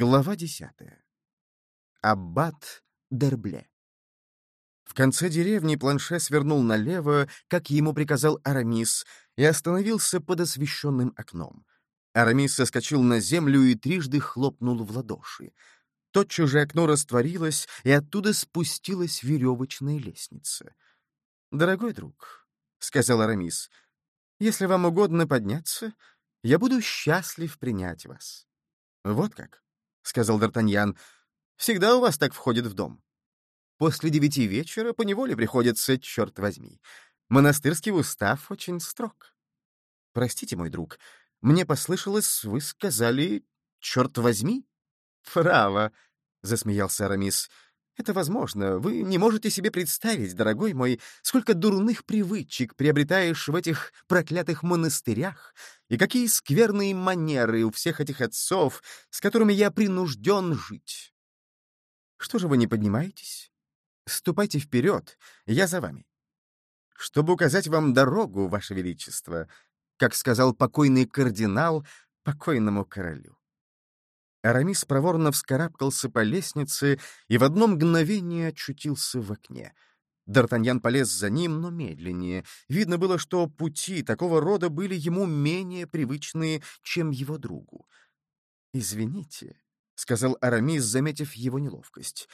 Глава десятая. Аббат Дербле. В конце деревни Планше свернул налево, как ему приказал Арамис, и остановился под освещенным окном. Арамис соскочил на землю и трижды хлопнул в ладоши. Тотчас же окно растворилось, и оттуда спустилась веревочная лестница. «Дорогой друг», — сказал Арамис, — «если вам угодно подняться, я буду счастлив принять вас». «Вот как?» — сказал Д'Артаньян, — «всегда у вас так входит в дом. После девяти вечера поневоле приходится, черт возьми. Монастырский устав очень строг. Простите, мой друг, мне послышалось, вы сказали «черт возьми»?» «Право», — засмеялся Арамис, — «это возможно. Вы не можете себе представить, дорогой мой, сколько дурных привычек приобретаешь в этих проклятых монастырях, и какие скверные манеры у всех этих отцов, с которыми я принужден жить. Что же вы не поднимаетесь? Ступайте вперед, я за вами. Чтобы указать вам дорогу, Ваше Величество, как сказал покойный кардинал покойному королю. Арамис проворно вскарабкался по лестнице и в одно мгновение очутился в окне — Д'Артаньян полез за ним, но медленнее. Видно было, что пути такого рода были ему менее привычные, чем его другу. «Извините», — сказал Арамис, заметив его неловкость.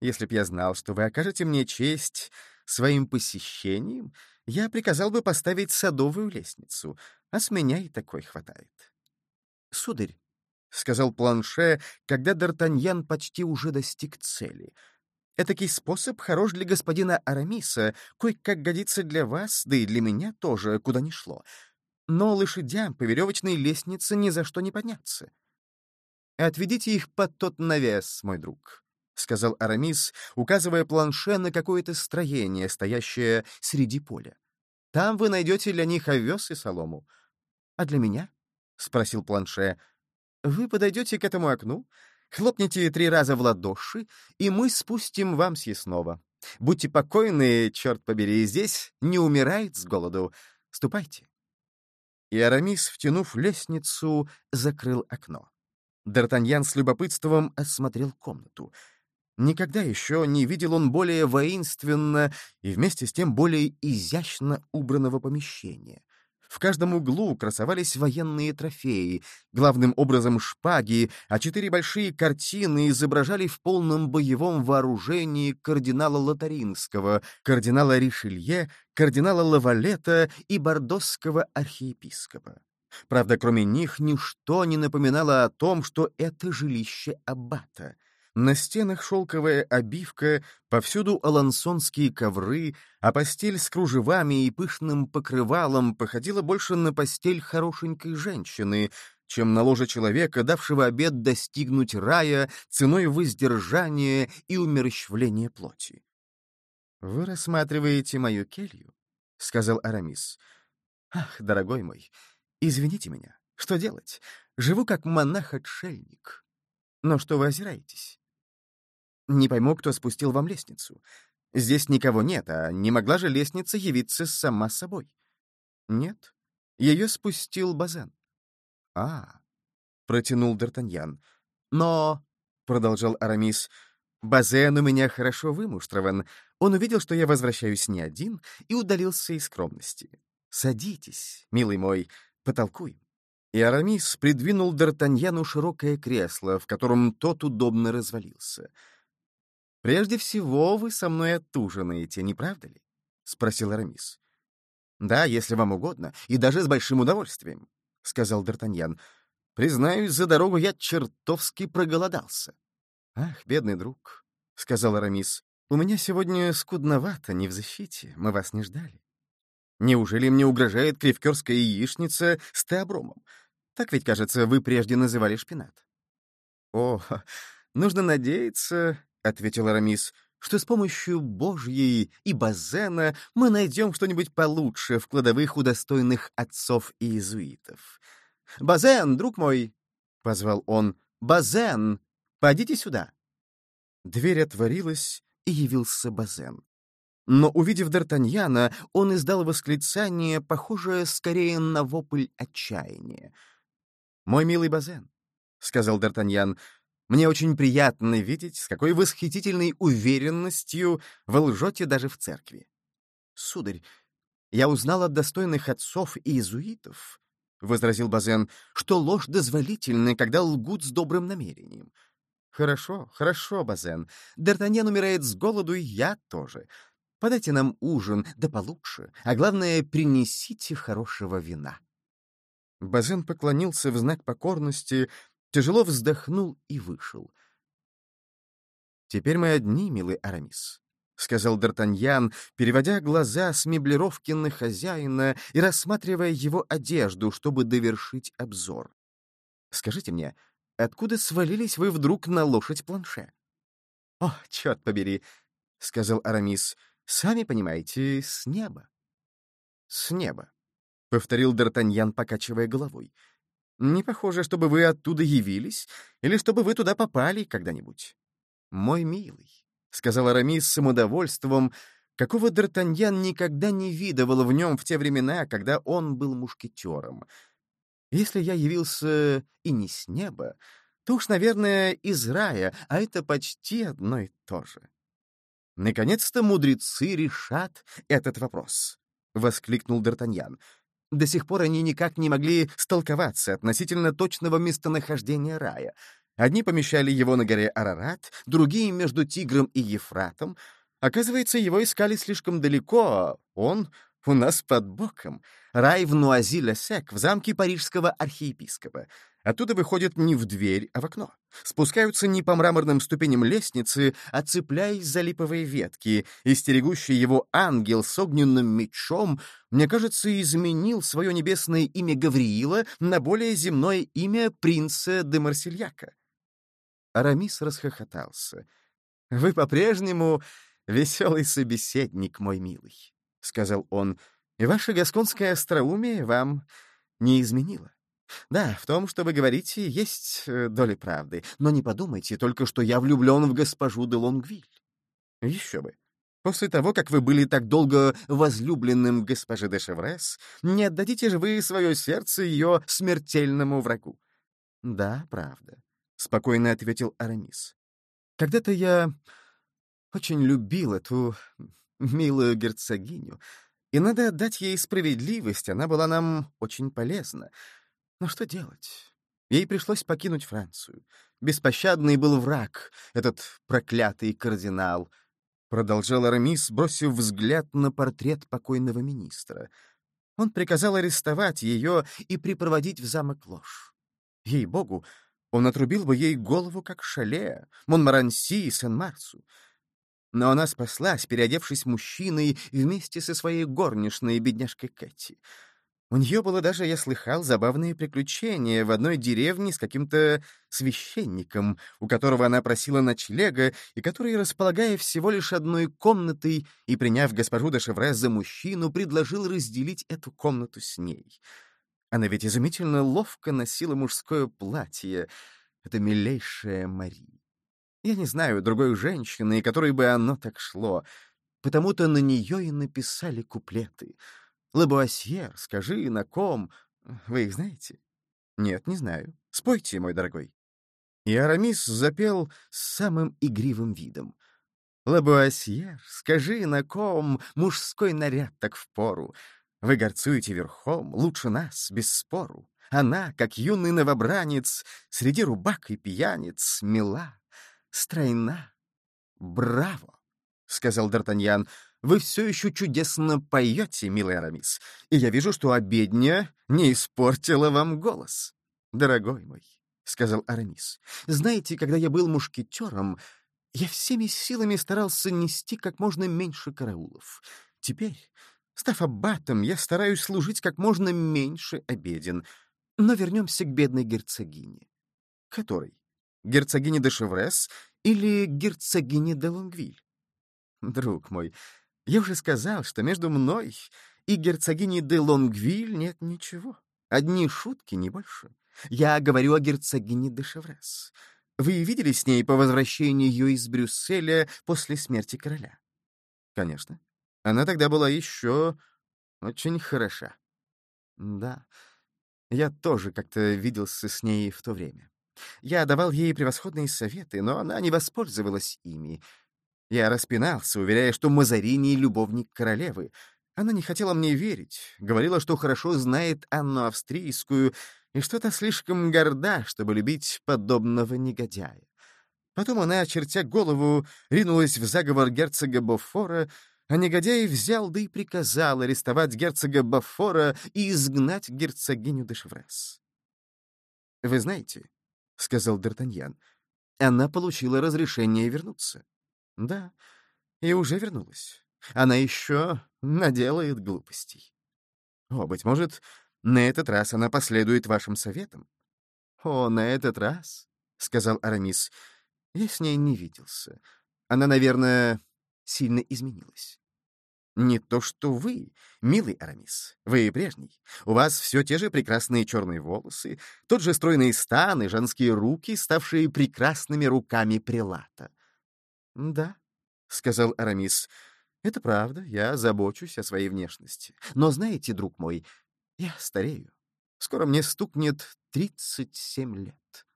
«Если б я знал, что вы окажете мне честь своим посещением, я приказал бы поставить садовую лестницу, а с меня и такой хватает». «Сударь», — сказал Планше, когда Д'Артаньян почти уже достиг цели — Этакий способ хорош для господина Арамиса, кое-как годится для вас, да и для меня тоже, куда ни шло. Но лошадям по веревочной лестнице ни за что не подняться. «Отведите их под тот навес, мой друг», — сказал Арамис, указывая планше на какое-то строение, стоящее среди поля. «Там вы найдете для них овес и солому». «А для меня?» — спросил планше. «Вы подойдете к этому окну, Хлопните три раза в ладоши, и мы спустим вам съестного. Будьте покойны, черт побери, здесь не умирает с голоду. Ступайте. И Арамис, втянув лестницу, закрыл окно. Д'Артаньян с любопытством осмотрел комнату. Никогда еще не видел он более воинственно и вместе с тем более изящно убранного помещения. В каждом углу красовались военные трофеи, главным образом шпаги, а четыре большие картины изображали в полном боевом вооружении кардинала Лотаринского, кардинала Ришелье, кардинала Лавалета и бордосского архиепископа. Правда, кроме них ничто не напоминало о том, что это жилище аббата — на стенах шелковая обивка, повсюду алансонские ковры, а постель с кружевами и пышным покрывалом походила больше на постель хорошенькой женщины, чем на ложе человека, давшего обед достигнуть рая ценой воздержания и умерщвления плоти. «Вы рассматриваете мою келью?» — сказал Арамис. «Ах, дорогой мой, извините меня. Что делать? Живу как монах-отшельник. Но что вы озираетесь? Не пойму, кто спустил вам лестницу. Здесь никого нет, а не могла же лестница явиться сама собой? Нет, ее спустил Базен. А, протянул Д'Артаньян. Но, продолжал Арамис, Базен у меня хорошо вымуштрован. Он увидел, что я возвращаюсь не один, и удалился из скромности. Садитесь, милый мой, потолкуем. И Арамис придвинул Д'Артаньяну широкое кресло, в котором тот удобно развалился — «Прежде всего вы со мной отужинаете, не правда ли?» — спросил Арамис. «Да, если вам угодно, и даже с большим удовольствием», — сказал Д'Артаньян. «Признаюсь, за дорогу я чертовски проголодался». «Ах, бедный друг», — сказал Арамис, — «у меня сегодня скудновато, не в защите, мы вас не ждали. Неужели мне угрожает кривкерская яичница с теобромом? Так ведь, кажется, вы прежде называли шпинат». «О, нужно надеяться, — ответил Арамис, — что с помощью Божьей и Базена мы найдем что-нибудь получше в кладовых у достойных отцов и иезуитов. «Базен, друг мой!» — позвал он. «Базен! Пойдите сюда!» Дверь отворилась, и явился Базен. Но, увидев Д'Артаньяна, он издал восклицание, похожее скорее на вопль отчаяния. «Мой милый Базен», — сказал Д'Артаньян, Мне очень приятно видеть, с какой восхитительной уверенностью вы лжете даже в церкви. Сударь, я узнал от достойных отцов и иезуитов, — возразил Базен, — что ложь дозволительна, когда лгут с добрым намерением. Хорошо, хорошо, Базен. Д'Артаньян умирает с голоду, и я тоже. Подайте нам ужин, да получше, а главное, принесите хорошего вина. Базен поклонился в знак покорности, тяжело вздохнул и вышел. «Теперь мы одни, милый Арамис», — сказал Д'Артаньян, переводя глаза с меблировки на хозяина и рассматривая его одежду, чтобы довершить обзор. «Скажите мне, откуда свалились вы вдруг на лошадь планше?» «О, черт побери», — сказал Арамис, — «сами понимаете, с неба». «С неба», — повторил Д'Артаньян, покачивая головой. Не похоже, чтобы вы оттуда явились, или чтобы вы туда попали когда-нибудь. Мой милый, — сказал Арамис с самодовольством, какого Д'Артаньян никогда не видывал в нем в те времена, когда он был мушкетером. Если я явился и не с неба, то уж, наверное, из рая, а это почти одно и то же. Наконец-то мудрецы решат этот вопрос, — воскликнул Д'Артаньян. До сих пор они никак не могли столковаться относительно точного местонахождения рая. Одни помещали его на горе Арарат, другие — между Тигром и Ефратом. Оказывается, его искали слишком далеко, а он у нас под боком. Рай в Нуази-Ле-Сек, в замке парижского архиепископа. Оттуда выходят не в дверь, а в окно. Спускаются не по мраморным ступеням лестницы, а цепляясь за липовые ветки, и стерегущий его ангел с огненным мечом, мне кажется, изменил свое небесное имя Гавриила на более земное имя принца де Марсельяка. Арамис расхохотался. «Вы по-прежнему веселый собеседник, мой милый», — сказал он, — «и ваше гасконское остроумие вам не изменило». Да, в том, что вы говорите, есть э, доля правды. Но не подумайте только, что я влюблен в госпожу де Лонгвиль. Еще бы. После того, как вы были так долго возлюбленным госпоже де Шеврес, не отдадите же вы свое сердце ее смертельному врагу. Да, правда, — спокойно ответил Арамис. Когда-то я очень любил эту милую герцогиню, и надо отдать ей справедливость, она была нам очень полезна. Но что делать? Ей пришлось покинуть Францию. Беспощадный был враг, этот проклятый кардинал. Продолжал Арамис, бросив взгляд на портрет покойного министра. Он приказал арестовать ее и припроводить в замок ложь. Ей-богу, он отрубил бы ей голову, как Шале, Монмаранси и Сен-Марсу. Но она спаслась, переодевшись мужчиной вместе со своей горничной, бедняжкой Кэти. У нее было даже, я слыхал, забавные приключения в одной деревне с каким-то священником, у которого она просила ночлега, и который, располагая всего лишь одной комнатой и приняв госпожу де Шевре за мужчину, предложил разделить эту комнату с ней. Она ведь изумительно ловко носила мужское платье, это милейшая Мари. Я не знаю другой женщины, которой бы оно так шло, потому-то на нее и написали куплеты — Лабуасьер, скажи, на ком? Вы их знаете? Нет, не знаю. Спойте, мой дорогой. И Арамис запел с самым игривым видом. Лабуасьер, скажи, на ком мужской наряд так впору? Вы горцуете верхом, лучше нас, без спору. Она, как юный новобранец, среди рубак и пьяниц, мила, стройна. Браво! — сказал Д'Артаньян. Вы все еще чудесно поете, милый Арамис, и я вижу, что обедня не испортила вам голос. Дорогой мой, — сказал Арамис, — знаете, когда я был мушкетером, я всеми силами старался нести как можно меньше караулов. Теперь, став аббатом, я стараюсь служить как можно меньше обеден. Но вернемся к бедной герцогине. Которой? Герцогине де Шеврес или герцогине де Лонгвиль? Друг мой, я уже сказал, что между мной и герцогиней де Лонгвиль нет ничего. Одни шутки, не больше. Я говорю о герцогине де Шеврес. Вы видели с ней по возвращении ее из Брюсселя после смерти короля? Конечно. Она тогда была еще очень хороша. Да, я тоже как-то виделся с ней в то время. Я давал ей превосходные советы, но она не воспользовалась ими. Я распинался, уверяя, что Мазарини — любовник королевы. Она не хотела мне верить, говорила, что хорошо знает Анну Австрийскую и что-то слишком горда, чтобы любить подобного негодяя. Потом она, очертя голову, ринулась в заговор герцога Бофора, а негодяй взял да и приказал арестовать герцога Бофора и изгнать герцогиню де Шеврес. «Вы знаете», — сказал Д'Артаньян, — «она получила разрешение вернуться». «Да, и уже вернулась. Она еще наделает глупостей. О, быть может, на этот раз она последует вашим советам». «О, на этот раз», — сказал Арамис, — «я с ней не виделся. Она, наверное, сильно изменилась». «Не то что вы, милый Арамис. Вы прежний. У вас все те же прекрасные черные волосы, тот же стройный стан и женские руки, ставшие прекрасными руками прилата». «Да», — сказал Арамис, — «это правда, я забочусь о своей внешности. Но знаете, друг мой, я старею. Скоро мне стукнет тридцать семь лет».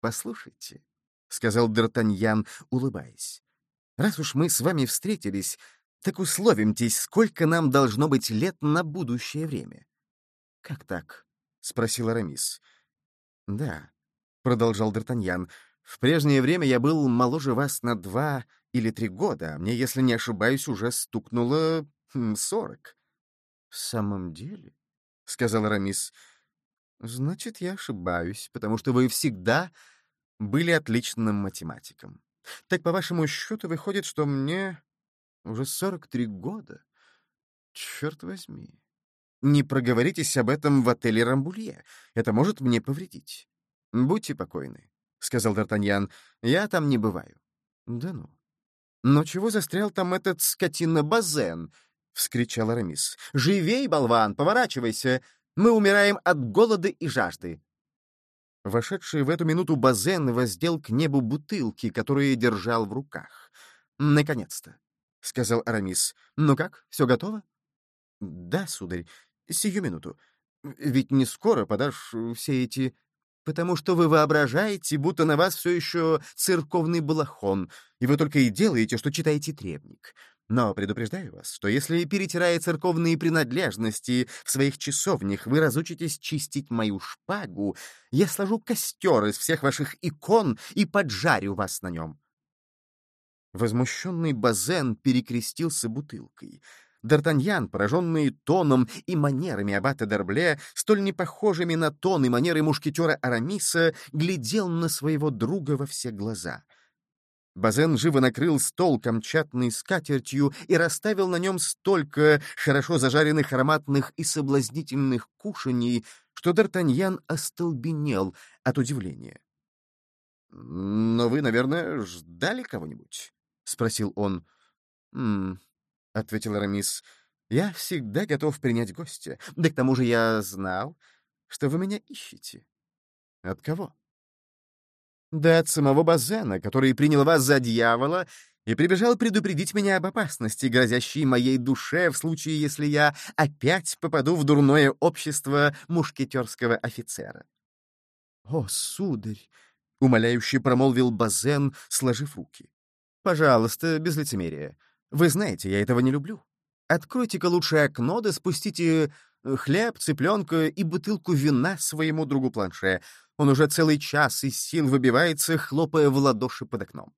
«Послушайте», — сказал Д'Артаньян, улыбаясь, — «раз уж мы с вами встретились, так условимтесь, сколько нам должно быть лет на будущее время. — Как так? — спросил Арамис. — Да, — продолжал Д'Артаньян, — в прежнее время я был моложе вас на два или три года, а мне, если не ошибаюсь, уже стукнуло хм, сорок. — В самом деле? — сказал Арамис. — Значит, я ошибаюсь, потому что вы всегда были отличным математиком. Так, по вашему счету, выходит, что мне уже 43 года. Черт возьми. Не проговоритесь об этом в отеле Рамбулье. Это может мне повредить. Будьте покойны, — сказал Д'Артаньян. Я там не бываю. Да ну. Но чего застрял там этот скотина-базен? — вскричал Арамис. «Живей, болван, поворачивайся! Мы умираем от голода и жажды!» Вошедший в эту минуту Базен воздел к небу бутылки, которые держал в руках. Наконец-то. — сказал Арамис. «Ну как, все готово?» «Да, сударь, сию минуту. Ведь не скоро подашь все эти...» «Потому что вы воображаете, будто на вас все еще церковный балахон, и вы только и делаете, что читаете требник. Но предупреждаю вас, что если, перетирая церковные принадлежности в своих часовнях, вы разучитесь чистить мою шпагу, я сложу костер из всех ваших икон и поджарю вас на нем. Возмущенный Базен перекрестился бутылкой. Д'Артаньян, пораженный тоном и манерами аббата Дербле, столь непохожими на тон и манеры мушкетера Арамиса, глядел на своего друга во все глаза. Базен живо накрыл стол камчатной скатертью и расставил на нем столько хорошо зажаренных ароматных и соблазнительных кушаний, что Д'Артаньян остолбенел от удивления. «Но вы, наверное, ждали кого-нибудь?» — спросил он. «М-м», ответил Арамис, — «я всегда готов принять гостя. Да к тому же я знал, что вы меня ищете». «От кого?» «Да от самого Базена, который принял вас за дьявола и прибежал предупредить меня об опасности, грозящей моей душе в случае, если я опять попаду в дурное общество мушкетерского офицера». «О, сударь!» — умоляюще промолвил Базен, сложив руки. Пожалуйста, без лицемерия. Вы знаете, я этого не люблю. Откройте-ка лучше окно, да спустите э, хлеб, цыпленка и бутылку вина своему другу Планше. Он уже целый час из сил выбивается, хлопая в ладоши под окном.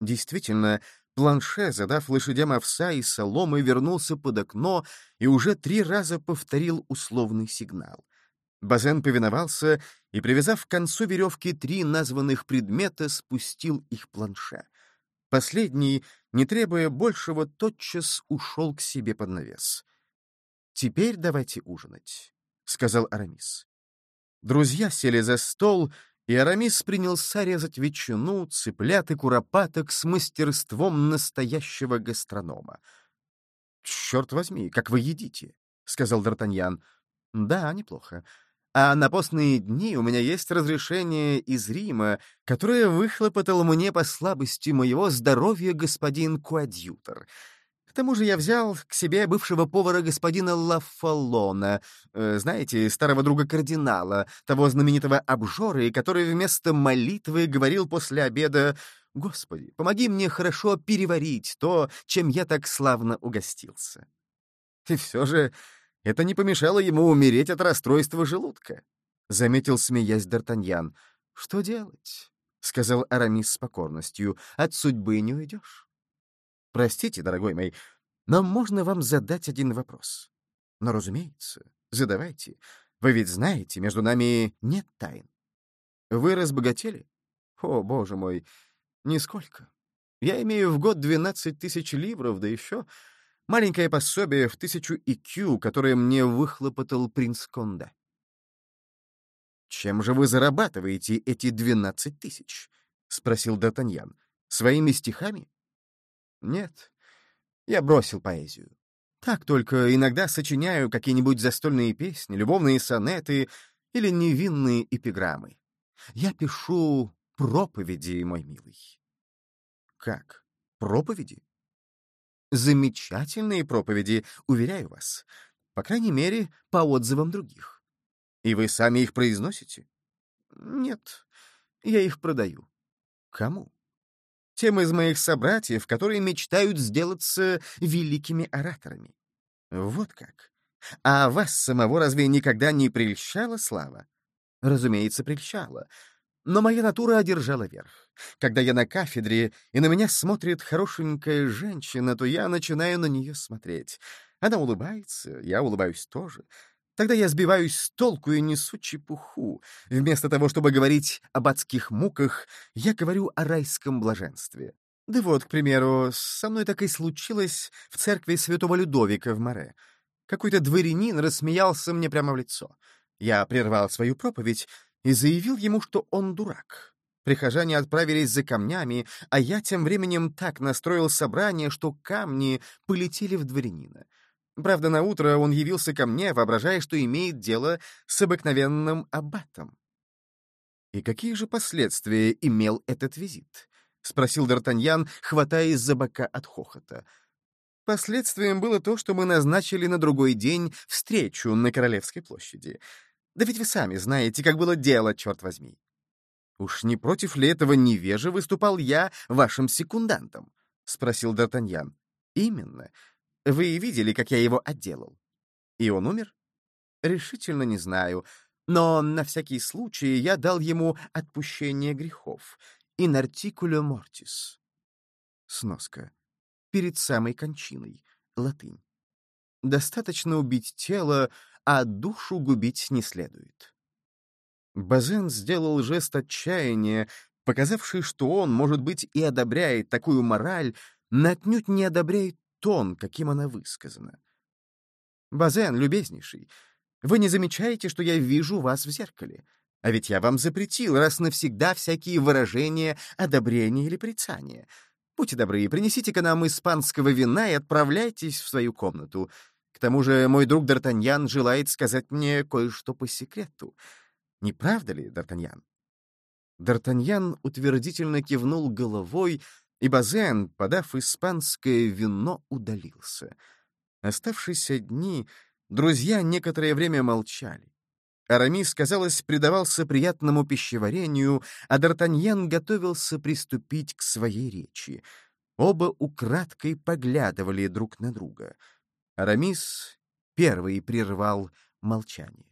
Действительно, Планше, задав лошадям овса и соломы, вернулся под окно и уже три раза повторил условный сигнал. Базен повиновался и, привязав к концу веревки три названных предмета, спустил их Планше. Последний, не требуя большего, тотчас ушел к себе под навес. «Теперь давайте ужинать», — сказал Арамис. Друзья сели за стол, и Арамис принялся резать ветчину, цыплят и куропаток с мастерством настоящего гастронома. «Черт возьми, как вы едите!» — сказал Д'Артаньян. «Да, неплохо. А на постные дни у меня есть разрешение из Рима, которое выхлопотал мне по слабости моего здоровья господин Куадьютор. К тому же я взял к себе бывшего повара господина Лафалона, э, знаете, старого друга кардинала, того знаменитого обжоры, который вместо молитвы говорил после обеда «Господи, помоги мне хорошо переварить то, чем я так славно угостился». И все же это не помешало ему умереть от расстройства желудка, — заметил, смеясь Д'Артаньян. «Что делать?» — сказал Арамис с покорностью. «От судьбы не уйдешь». Простите, дорогой мой, но можно вам задать один вопрос? Но, разумеется, задавайте. Вы ведь знаете, между нами нет тайн. Вы разбогатели? О, боже мой, нисколько. Я имею в год 12 тысяч ливров, да еще маленькое пособие в тысячу икю, которое мне выхлопотал принц Конда. «Чем же вы зарабатываете эти 12 тысяч?» — спросил Д'Артаньян. «Своими стихами?» Нет, я бросил поэзию. Так только иногда сочиняю какие-нибудь застольные песни, любовные сонеты или невинные эпиграммы. Я пишу проповеди, мой милый. Как? Проповеди? Замечательные проповеди, уверяю вас. По крайней мере, по отзывам других. И вы сами их произносите? Нет, я их продаю. Кому? тем из моих собратьев, которые мечтают сделаться великими ораторами. Вот как. А вас самого разве никогда не прельщала слава? Разумеется, прельщала. Но моя натура одержала верх. Когда я на кафедре, и на меня смотрит хорошенькая женщина, то я начинаю на нее смотреть. Она улыбается, я улыбаюсь тоже. Тогда я сбиваюсь с толку и несу чепуху. Вместо того, чтобы говорить об адских муках, я говорю о райском блаженстве. Да вот, к примеру, со мной так и случилось в церкви святого Людовика в Море. Какой-то дворянин рассмеялся мне прямо в лицо. Я прервал свою проповедь и заявил ему, что он дурак. Прихожане отправились за камнями, а я тем временем так настроил собрание, что камни полетели в дворянина. Правда, на утро он явился ко мне, воображая, что имеет дело с обыкновенным аббатом. «И какие же последствия имел этот визит?» — спросил Д'Артаньян, хватаясь за бока от хохота. «Последствием было то, что мы назначили на другой день встречу на Королевской площади. Да ведь вы сами знаете, как было дело, черт возьми. Уж не против ли этого невежи выступал я вашим секундантом?» — спросил Д'Артаньян. «Именно. Вы видели, как я его отделал? И он умер? Решительно не знаю. Но на всякий случай я дал ему отпущение грехов. In articulo mortis. Сноска. Перед самой кончиной. Латынь. Достаточно убить тело, а душу губить не следует. Базен сделал жест отчаяния, показавший, что он, может быть, и одобряет такую мораль, но отнюдь не одобряет тон, каким она высказана. «Базен, любезнейший, вы не замечаете, что я вижу вас в зеркале? А ведь я вам запретил раз навсегда всякие выражения одобрения или прицания. Будьте добры, принесите-ка нам испанского вина и отправляйтесь в свою комнату. К тому же мой друг Д'Артаньян желает сказать мне кое-что по секрету. Не правда ли, Д'Артаньян?» Д'Артаньян утвердительно кивнул головой, и Базен, подав испанское вино, удалился. Оставшиеся дни друзья некоторое время молчали. Арамис, казалось, предавался приятному пищеварению, а Д'Артаньян готовился приступить к своей речи. Оба украдкой поглядывали друг на друга. Арамис первый прервал молчание.